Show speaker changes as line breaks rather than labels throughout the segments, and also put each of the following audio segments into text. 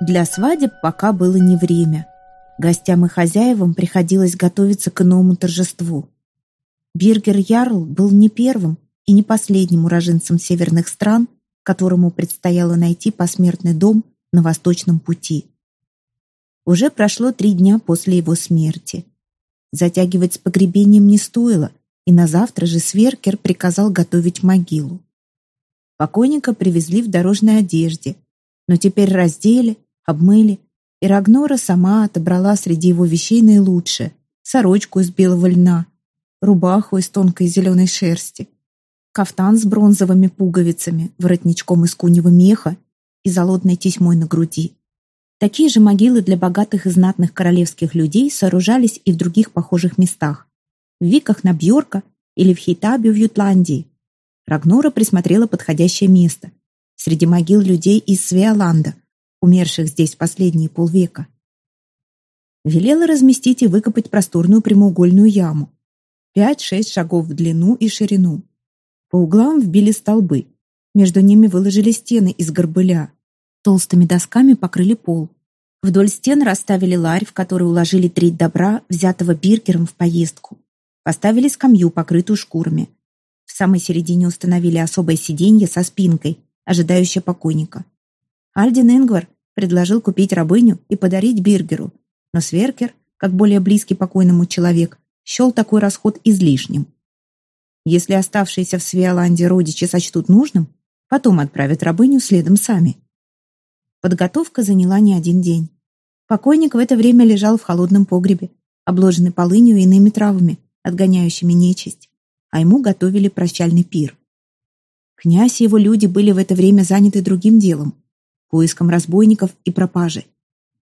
Для свадеб пока было не время. Гостям и хозяевам приходилось готовиться к иному торжеству. Биргер Ярл был не первым и не последним уроженцем северных стран, которому предстояло найти посмертный дом на Восточном пути. Уже прошло три дня после его смерти. Затягивать с погребением не стоило, и на завтра же Сверкер приказал готовить могилу. Покойника привезли в дорожной одежде, но теперь раздели, обмыли, и Рагнора сама отобрала среди его вещей наилучшее — сорочку из белого льна, рубаху из тонкой зеленой шерсти, кафтан с бронзовыми пуговицами, воротничком из куньего меха и залодной тесьмой на груди. Такие же могилы для богатых и знатных королевских людей сооружались и в других похожих местах. В Виках на Бьорка или в Хейтабе в Ютландии. Рагнора присмотрела подходящее место. Среди могил людей из Свеоланда, умерших здесь последние полвека. Велела разместить и выкопать просторную прямоугольную яму. Пять-шесть шагов в длину и ширину. По углам вбили столбы. Между ними выложили стены из горбыля, Толстыми досками покрыли пол. Вдоль стен расставили ларь, в который уложили треть добра, взятого Биргером в поездку. Поставили скамью, покрытую шкурами. В самой середине установили особое сиденье со спинкой, ожидающее покойника. Альдин Ингвар предложил купить рабыню и подарить Биргеру, но Сверкер, как более близкий покойному человек, счел такой расход излишним. Если оставшиеся в Свиоланде родичи сочтут нужным, потом отправят рабыню следом сами. Подготовка заняла не один день. Покойник в это время лежал в холодном погребе, обложенный полынью и иными травами, отгоняющими нечисть, а ему готовили прощальный пир. Князь и его люди были в это время заняты другим делом — поиском разбойников и пропажи.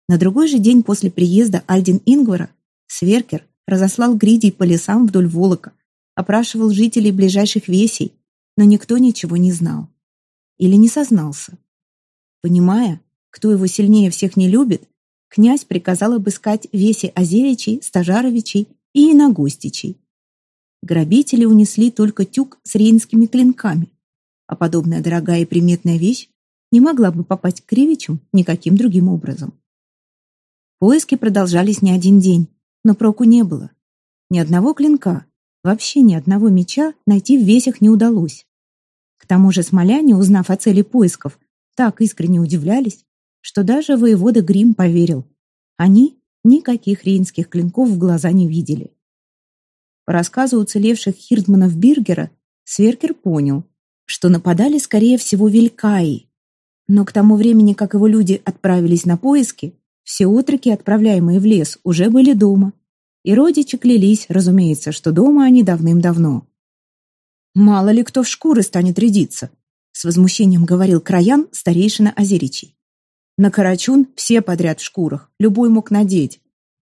На другой же день после приезда Альдин Ингвара Сверкер разослал гридей по лесам вдоль Волока, опрашивал жителей ближайших весей, но никто ничего не знал. Или не сознался. Понимая, кто его сильнее всех не любит, князь приказал обыскать веси Озеричей, Стажаровичей и Иногостичей. Грабители унесли только тюк с рейнскими клинками, а подобная дорогая и приметная вещь не могла бы попасть к Кривичам никаким другим образом. Поиски продолжались не один день, но проку не было. Ни одного клинка, вообще ни одного меча найти в весях не удалось. К тому же смоляне, узнав о цели поисков, так искренне удивлялись, что даже воевода Грим поверил. Они никаких рейнских клинков в глаза не видели. По рассказу уцелевших хирдманов Биргера, Сверкер понял, что нападали, скорее всего, велькаи. Но к тому времени, как его люди отправились на поиски, все отроки, отправляемые в лес, уже были дома. И родичи клялись, разумеется, что дома они давным-давно. Мало ли кто в шкуры станет рядиться, с возмущением говорил Краян, старейшина Озеричий. На Карачун все подряд в шкурах, любой мог надеть.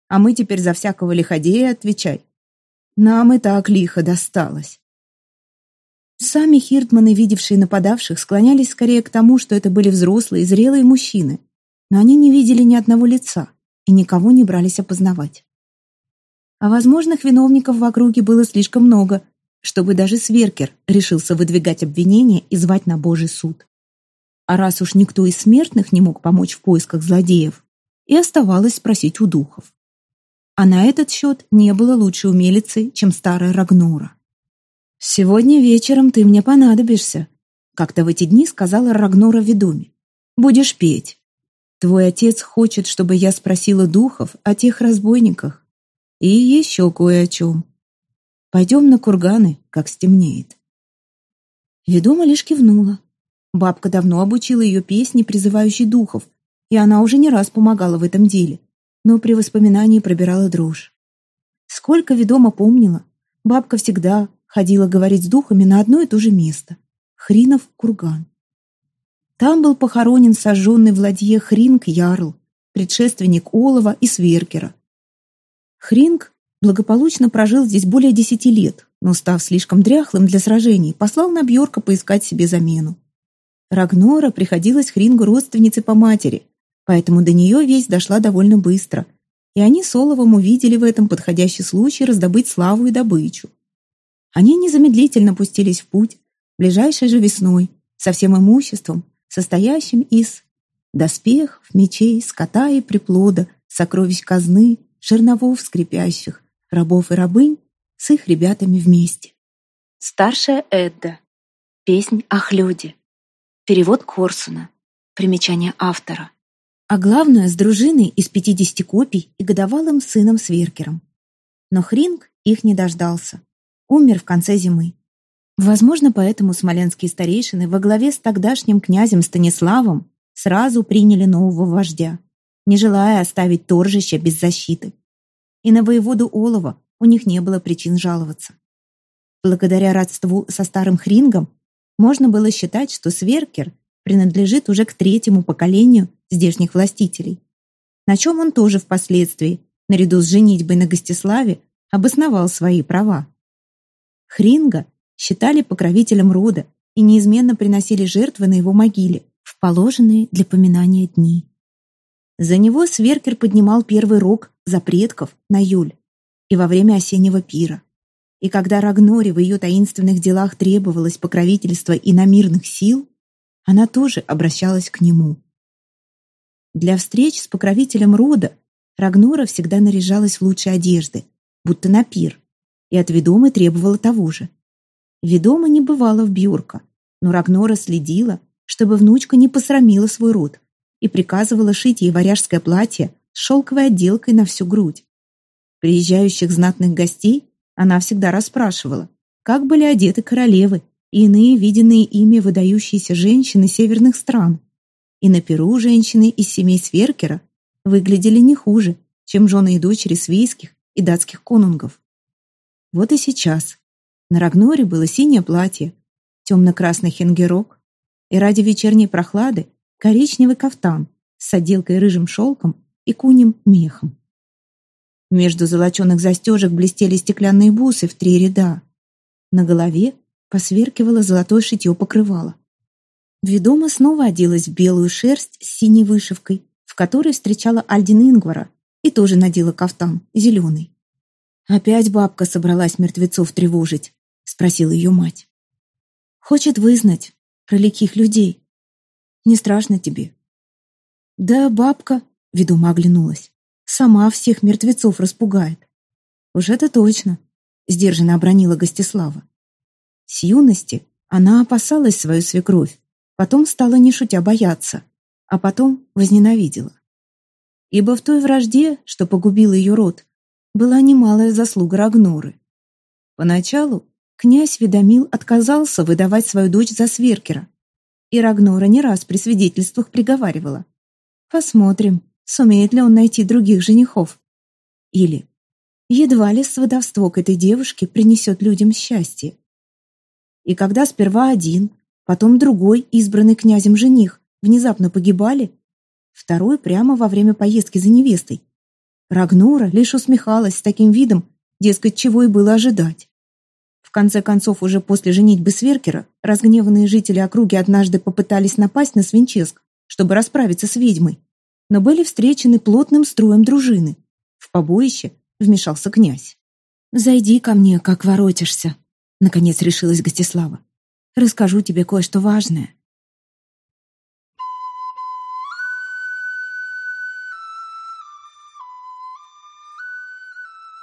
А мы теперь за всякого лиходея отвечай. Нам и так лихо досталось. Сами хирдманы, видевшие нападавших, склонялись скорее к тому, что это были взрослые, зрелые мужчины, но они не видели ни одного лица и никого не брались опознавать. А возможных виновников в округе было слишком много, чтобы даже Сверкер решился выдвигать обвинения и звать на Божий суд. А раз уж никто из смертных не мог помочь в поисках злодеев, и оставалось спросить у духов. А на этот счет не было лучшей умелицы, чем старая Рагнора. «Сегодня вечером ты мне понадобишься», как-то в эти дни сказала Рагнора ведоме. «Будешь петь. Твой отец хочет, чтобы я спросила духов о тех разбойниках. И еще кое о чем. Пойдем на курганы, как стемнеет. Ведома лишь кивнула. Бабка давно обучила ее песни, призывающей духов, и она уже не раз помогала в этом деле, но при воспоминании пробирала дрожь. Сколько ведома помнила, бабка всегда ходила говорить с духами на одно и то же место — Хринов курган. Там был похоронен сожженный в ладье Хринг Ярл, предшественник Олова и Сверкера. Хринг благополучно прожил здесь более десяти лет, но, став слишком дряхлым для сражений, послал на Бьорка поискать себе замену. Рагнора приходилась Хрингу родственницей по матери, поэтому до нее весть дошла довольно быстро, и они с Оловом увидели в этом подходящий случай раздобыть славу и добычу. Они незамедлительно пустились в путь, ближайшей же весной, со всем имуществом, состоящим из Доспехов, мечей, скота и приплода, сокровищ казны, жерновов скрипящих, рабов и рабынь с их ребятами вместе.
Старшая Эдда. Песнь о хлюде. Перевод Корсуна. Примечание автора.
А главное, с дружиной из 50 копий и годовалым сыном Сверкером. Но Хринг их не дождался. Умер в конце зимы. Возможно, поэтому смоленские старейшины во главе с тогдашним князем Станиславом сразу приняли нового вождя, не желая оставить торжище без защиты. И на воеводу Олова у них не было причин жаловаться. Благодаря родству со старым Хрингом можно было считать, что Сверкер принадлежит уже к третьему поколению здешних властителей, на чем он тоже впоследствии, наряду с женитьбой на Гостиславе, обосновал свои права. Хринга считали покровителем рода и неизменно приносили жертвы на его могиле в положенные для поминания дни. За него Сверкер поднимал первый рог за предков на Юль и во время осеннего пира. И когда Рагноре в ее таинственных делах требовалось покровительство иномирных сил, она тоже обращалась к нему. Для встреч с покровителем рода Рагнора всегда наряжалась в лучшей одежды, будто на пир, и от ведомы требовала того же. Ведома не бывала в Бьюрка, но Рагнора следила, чтобы внучка не посрамила свой род, и приказывала шить ей варяжское платье с шелковой отделкой на всю грудь. Приезжающих знатных гостей она всегда расспрашивала, как были одеты королевы и иные виденные ими выдающиеся женщины северных стран. И на Перу женщины из семей Сверкера выглядели не хуже, чем жены и дочери свейских и датских конунгов. Вот и сейчас. На Рагноре было синее платье, темно-красный хенгерок и ради вечерней прохлады коричневый кафтан с отделкой рыжим шелком и куним мехом. Между золоченых застежек блестели стеклянные бусы в три ряда. На голове посверкивало золотое шитье покрывало. Ведома снова оделась в белую шерсть с синей вышивкой, в которой встречала Альдин Ингвара, и тоже надела кафтан, зеленый. «Опять бабка собралась мертвецов тревожить?» — спросила ее мать. «Хочет вызнать про ликих людей. Не страшно тебе?» «Да, бабка», — ведома оглянулась сама всех мертвецов распугает. Уж это точно, сдержанно обронила Гостислава. С юности она опасалась свою свекровь, потом стала не шутя бояться, а потом возненавидела. Ибо в той вражде, что погубил ее род, была немалая заслуга Рагноры. Поначалу князь Ведомил отказался выдавать свою дочь за Сверкера, и Рагнора не раз при свидетельствах приговаривала. «Посмотрим, сумеет ли он найти других женихов. Или едва ли сводовство к этой девушке принесет людям счастье. И когда сперва один, потом другой, избранный князем жених, внезапно погибали, второй прямо во время поездки за невестой, Рагнура лишь усмехалась с таким видом, дескать, чего и было ожидать. В конце концов, уже после женитьбы Сверкера, разгневанные жители округи однажды попытались напасть на Свинческ, чтобы расправиться с ведьмой но были встречены плотным строем дружины. В побоище вмешался князь. «Зайди ко мне, как воротишься», — наконец решилась Гостислава. «Расскажу тебе кое-что важное».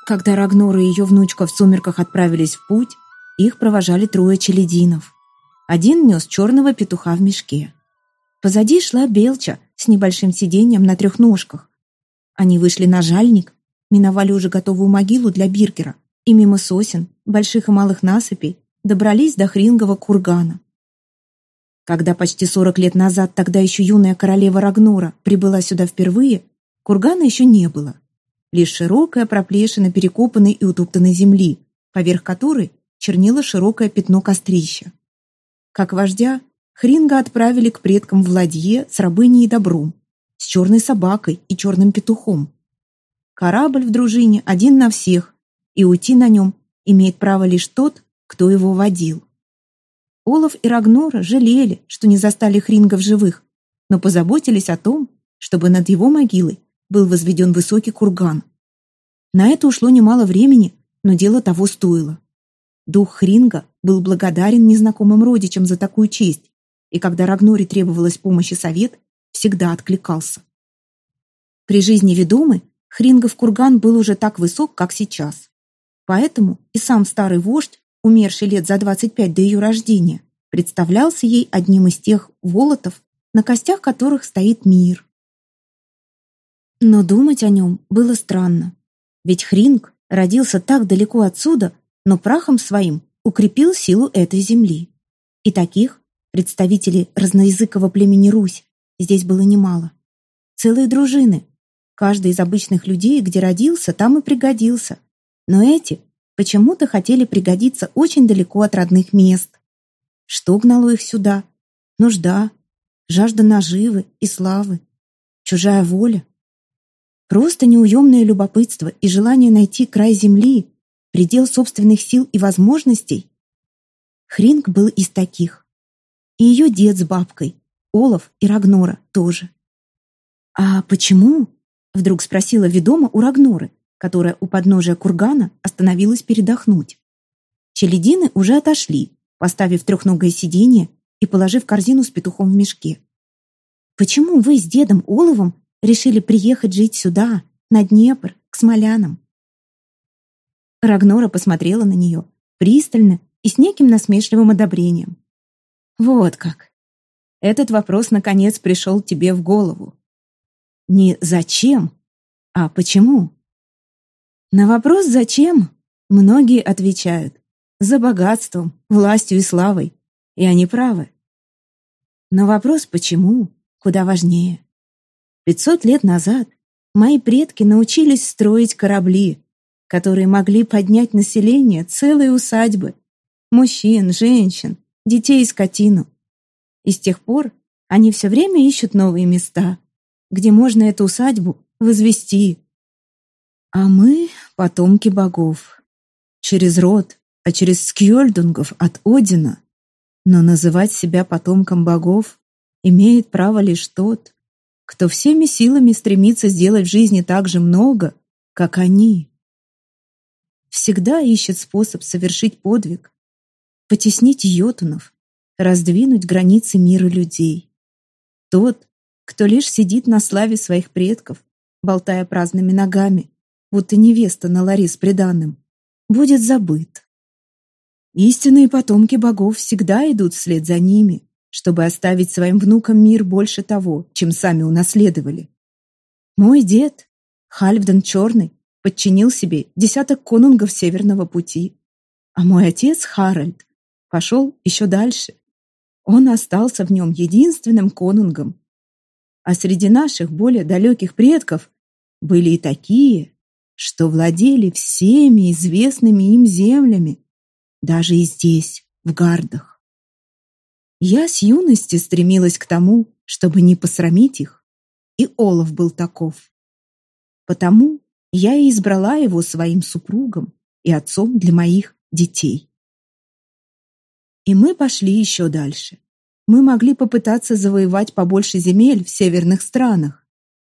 Когда Рагнор и ее внучка в сумерках отправились в путь, их провожали трое челядинов. Один нес черного петуха в мешке. Позади шла Белча с небольшим сиденьем на трех ножках. Они вышли на жальник, миновали уже готовую могилу для Биркера и мимо сосен, больших и малых насыпей, добрались до Хрингового кургана. Когда почти сорок лет назад тогда еще юная королева Рагнора прибыла сюда впервые, кургана еще не было. Лишь широкая проплешина перекопанной и утоптанной земли, поверх которой чернило широкое пятно кострища. Как вождя, Хринга отправили к предкам в ладье с рабыней и добром, с черной собакой и черным петухом. Корабль в дружине один на всех, и уйти на нем имеет право лишь тот, кто его водил. Олаф и Рагнора жалели, что не застали Хринга в живых, но позаботились о том, чтобы над его могилой был возведен высокий курган. На это ушло немало времени, но дело того стоило. Дух Хринга был благодарен незнакомым родичам за такую честь и когда Рагноре требовалась помощь и совет, всегда откликался. При жизни ведомы Хрингов курган был уже так высок, как сейчас. Поэтому и сам старый вождь, умерший лет за 25 до ее рождения, представлялся ей одним из тех волотов, на костях которых стоит мир. Но думать о нем было странно, ведь Хринг родился так далеко отсюда, но прахом своим укрепил силу этой земли. И таких, представителей разноязыкового племени Русь, здесь было немало. Целые дружины. Каждый из обычных людей, где родился, там и пригодился. Но эти почему-то хотели пригодиться очень далеко от родных мест. Что гнало их сюда? Нужда, жажда наживы и славы, чужая воля. Просто неуемное любопытство и желание найти край земли, предел собственных сил и возможностей. Хринг был из таких. И ее дед с бабкой, Олаф и Рагнора тоже. «А почему?» — вдруг спросила ведома у Рагноры, которая у подножия кургана остановилась передохнуть. Челядины уже отошли, поставив трехногое сиденье и положив корзину с петухом в мешке. «Почему вы с дедом Оловом решили приехать жить сюда, на Днепр, к смолянам?» Рагнора посмотрела на нее пристально и с неким насмешливым одобрением. «Вот как! Этот вопрос, наконец, пришел тебе в голову. Не «зачем», а «почему?» На вопрос «зачем» многие отвечают «за богатством, властью и славой», и они правы. Но вопрос «почему» куда важнее. Пятьсот лет назад мои предки научились строить корабли, которые могли поднять население целой усадьбы, мужчин, женщин, детей и скотину. И с тех пор они все время ищут новые места, где можно эту усадьбу возвести. А мы — потомки богов. Через род, а через скьольдунгов от Одина. Но называть себя потомком богов имеет право лишь тот, кто всеми силами стремится сделать в жизни так же много, как они. Всегда ищет способ совершить подвиг, потеснить йотунов, раздвинуть границы мира людей. Тот, кто лишь сидит на славе своих предков, болтая праздными ногами, будто невеста на ларе с приданным, будет забыт. Истинные потомки богов всегда идут вслед за ними, чтобы оставить своим внукам мир больше того, чем сами унаследовали. Мой дед, Хальфден Черный, подчинил себе десяток конунгов Северного пути, а мой отец, Харальд, пошел еще дальше. Он остался в нем единственным конунгом. А среди наших более далеких предков были и такие, что владели всеми известными им землями, даже и здесь, в Гардах. Я с юности стремилась к тому, чтобы не посрамить их, и Олаф был таков. Потому я и избрала его своим супругом и отцом для моих детей. И мы пошли еще дальше. Мы могли попытаться завоевать побольше земель в северных странах,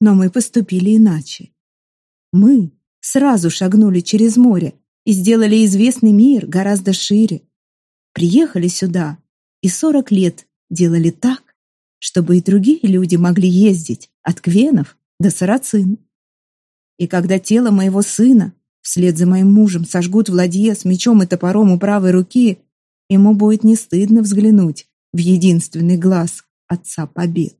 но мы поступили иначе. Мы сразу шагнули через море и сделали известный мир гораздо шире. Приехали сюда, и сорок лет делали так, чтобы и другие люди могли ездить от Квенов до Сарацин. И когда тело моего сына вслед за моим мужем сожгут в ладье с мечом и топором у правой руки, ему будет не стыдно взглянуть в единственный глаз Отца Побед.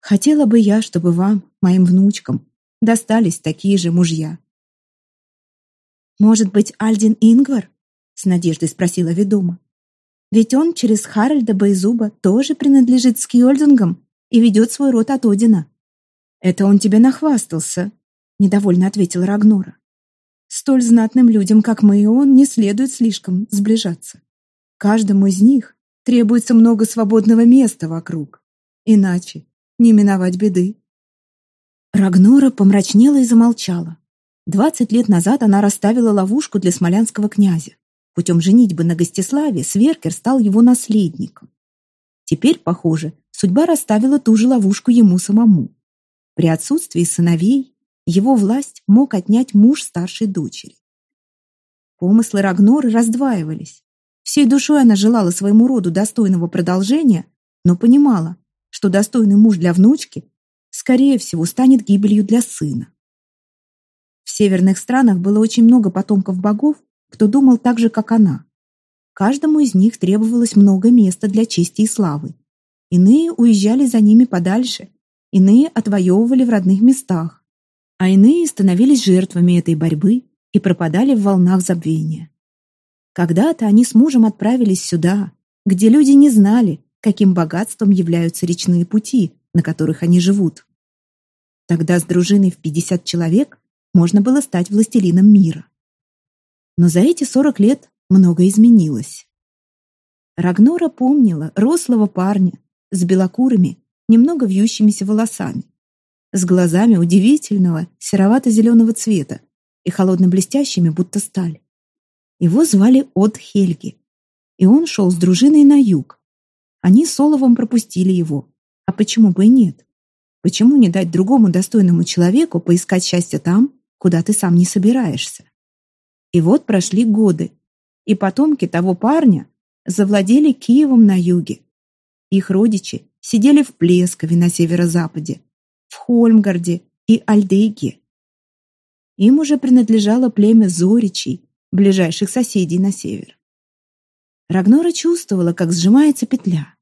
Хотела бы я, чтобы вам, моим внучкам, достались такие же мужья. «Может быть, Альдин Ингвар?» — с надеждой спросила ведома. Ведь он через Харальда Байзуба тоже принадлежит Скьольдунгам и ведет свой род от Одина. «Это он тебе нахвастался», — недовольно ответил Рагнора. «Столь знатным людям, как мы и он, не следует слишком сближаться. Каждому из них требуется много свободного места вокруг. Иначе не миновать беды». Рагнора помрачнела и замолчала. Двадцать лет назад она расставила ловушку для смолянского князя. Путем женитьбы на Гостиславе Сверкер стал его наследником. Теперь, похоже, судьба расставила ту же ловушку ему самому. При отсутствии сыновей его власть мог отнять муж старшей дочери. Помыслы Рагноры раздваивались. Всей душой она желала своему роду достойного продолжения, но понимала, что достойный муж для внучки, скорее всего, станет гибелью для сына. В северных странах было очень много потомков богов, кто думал так же, как она. Каждому из них требовалось много места для чести и славы. Иные уезжали за ними подальше, иные отвоевывали в родных местах, а иные становились жертвами этой борьбы и пропадали в волнах забвения. Когда-то они с мужем отправились сюда, где люди не знали, каким богатством являются речные пути, на которых они живут. Тогда с дружиной в 50 человек можно было стать властелином мира. Но за эти 40 лет многое изменилось. Рагнора помнила рослого парня с белокурыми, немного вьющимися волосами, с глазами удивительного серовато-зеленого цвета и холодно-блестящими, будто сталь. Его звали От Хельги, и он шел с дружиной на юг. Они с Оловом пропустили его. А почему бы и нет? Почему не дать другому достойному человеку поискать счастье там, куда ты сам не собираешься? И вот прошли годы, и потомки того парня завладели Киевом на юге. Их родичи сидели в Плескове на северо-западе, в Хольмгарде и Альдейге. Им уже принадлежало племя Зоричей, ближайших соседей на север. Рагнора чувствовала, как сжимается петля.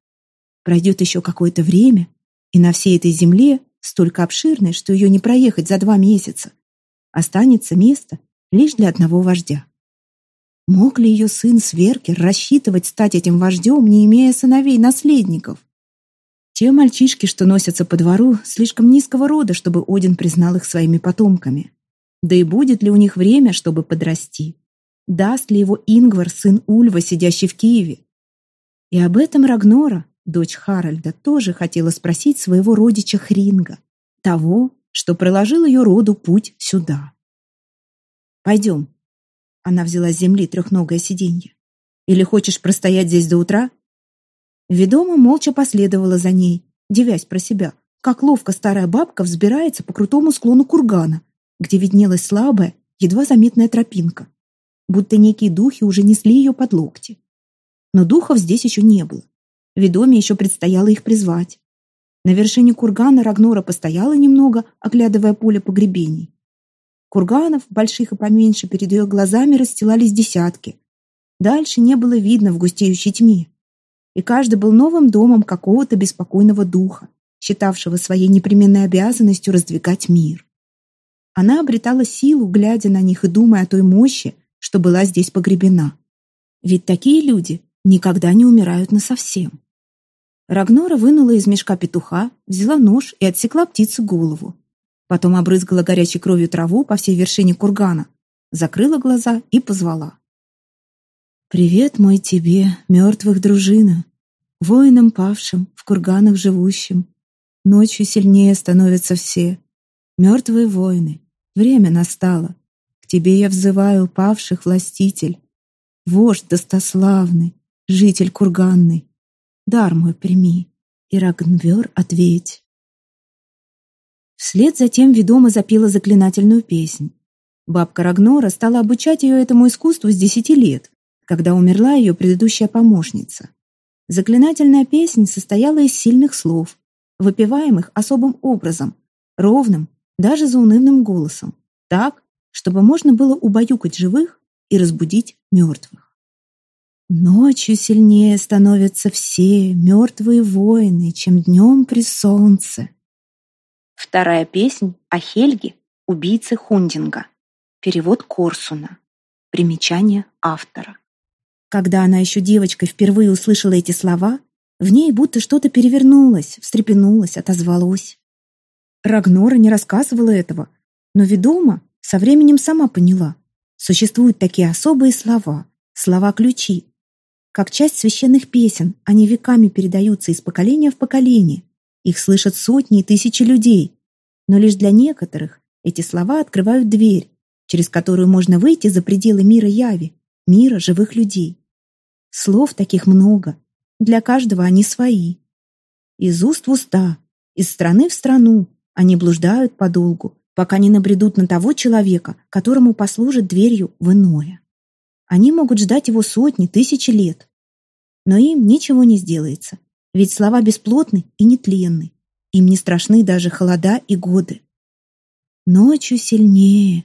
Пройдет еще какое-то время, и на всей этой земле, столько обширной, что ее не проехать за два месяца, останется место лишь для одного вождя. Мог ли ее сын Сверкер рассчитывать стать этим вождем, не имея сыновей-наследников? Те мальчишки, что носятся по двору, слишком низкого рода, чтобы Один признал их своими потомками. Да и будет ли у них время, чтобы подрасти? Даст ли его Ингвар, сын Ульва, сидящий в Киеве? И об этом Рагнора, дочь Харальда, тоже хотела спросить своего родича Хринга, того, что проложил ее роду путь сюда. «Пойдем». Она взяла с земли трехногое сиденье. «Или хочешь простоять здесь до утра?» Ведома молча последовала за ней, дивясь про себя, как ловко старая бабка взбирается по крутому склону кургана, где виднелась слабая, едва заметная тропинка будто некие духи уже несли ее под локти. Но духов здесь еще не было. Ведоме еще предстояло их призвать. На вершине кургана Рагнора постояла немного, оглядывая поле погребений. Курганов, больших и поменьше, перед ее глазами расстилались десятки. Дальше не было видно в густеющей тьме. И каждый был новым домом какого-то беспокойного духа, считавшего своей непременной обязанностью раздвигать мир. Она обретала силу, глядя на них и думая о той мощи, что была здесь погребена. Ведь такие люди никогда не умирают насовсем. Рагнора вынула из мешка петуха, взяла нож и отсекла птице голову. Потом обрызгала горячей кровью траву по всей вершине кургана, закрыла глаза и позвала. «Привет мой тебе, мертвых дружина, воинам павшим, в курганах живущим. Ночью сильнее становятся все. Мертвые воины, время настало. К тебе я взываю, павших властитель, вождь достославный, житель курганный. Дар мой прими, и Рагнвер ответь. Вслед за тем ведомо запела заклинательную песнь. Бабка Рагнора стала обучать ее этому искусству с десяти лет, когда умерла ее предыдущая помощница. Заклинательная песня состояла из сильных слов, выпеваемых особым образом, ровным, даже заунывным голосом, так, чтобы можно было убаюкать живых и разбудить мертвых. Ночью сильнее становятся все мертвые воины, чем днем при солнце.
Вторая песнь о Хельге, убийце Хундинга. Перевод Корсуна. Примечание автора.
Когда она еще девочкой впервые услышала эти слова, в ней будто что-то перевернулось, встрепенулось, отозвалось. Рагнора не рассказывала этого, но ведомо со временем сама поняла. Существуют такие особые слова, слова-ключи. Как часть священных песен, они веками передаются из поколения в поколение. Их слышат сотни и тысячи людей. Но лишь для некоторых эти слова открывают дверь, через которую можно выйти за пределы мира яви, мира живых людей. Слов таких много, для каждого они свои. Из уст в уста, из страны в страну они блуждают подолгу, пока не набредут на того человека, которому послужит дверью в иное. Они могут ждать его сотни, тысячи лет. Но им ничего не сделается, Ведь слова бесплотны и нетленны. Им не страшны даже холода и годы. Ночью сильнее.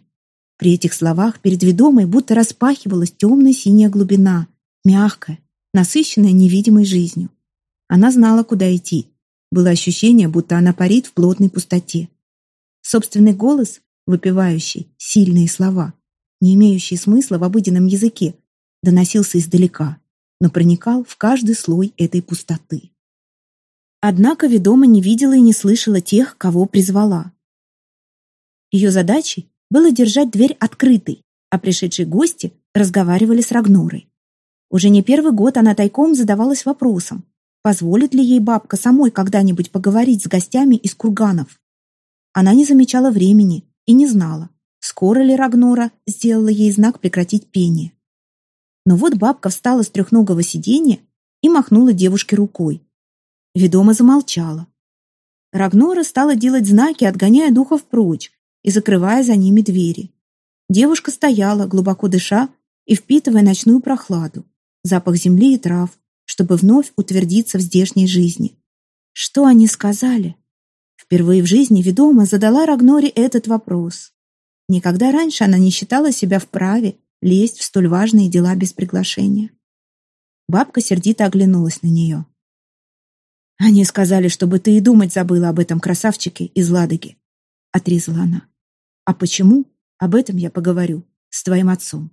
При этих словах перед ведомой будто распахивалась темная синяя глубина, мягкая, насыщенная невидимой жизнью. Она знала, куда идти. Было ощущение, будто она парит в плотной пустоте. Собственный голос, выпивающий сильные слова, не имеющие смысла в обыденном языке, доносился издалека, но проникал в каждый слой этой пустоты. Однако ведома не видела и не слышала тех, кого призвала. Ее задачей было держать дверь открытой, а пришедшие гости разговаривали с Рагнорой. Уже не первый год она тайком задавалась вопросом, позволит ли ей бабка самой когда-нибудь поговорить с гостями из курганов. Она не замечала времени и не знала, скоро ли Рагнора сделала ей знак прекратить пение. Но вот бабка встала с трехногого сиденья и махнула девушке рукой. Ведома замолчала. Рагнора стала делать знаки, отгоняя духов прочь и закрывая за ними двери. Девушка стояла, глубоко дыша и впитывая ночную прохладу, запах земли и трав, чтобы вновь утвердиться в здешней жизни. Что они сказали? Впервые в жизни ведома задала Рагноре этот вопрос. Никогда раньше она не считала себя вправе лезть в столь важные дела без приглашения. Бабка сердито оглянулась на нее. «Они сказали, чтобы ты и думать забыла об этом красавчике из Ладоги», — отрезала она. «А почему? Об этом я поговорю с твоим отцом».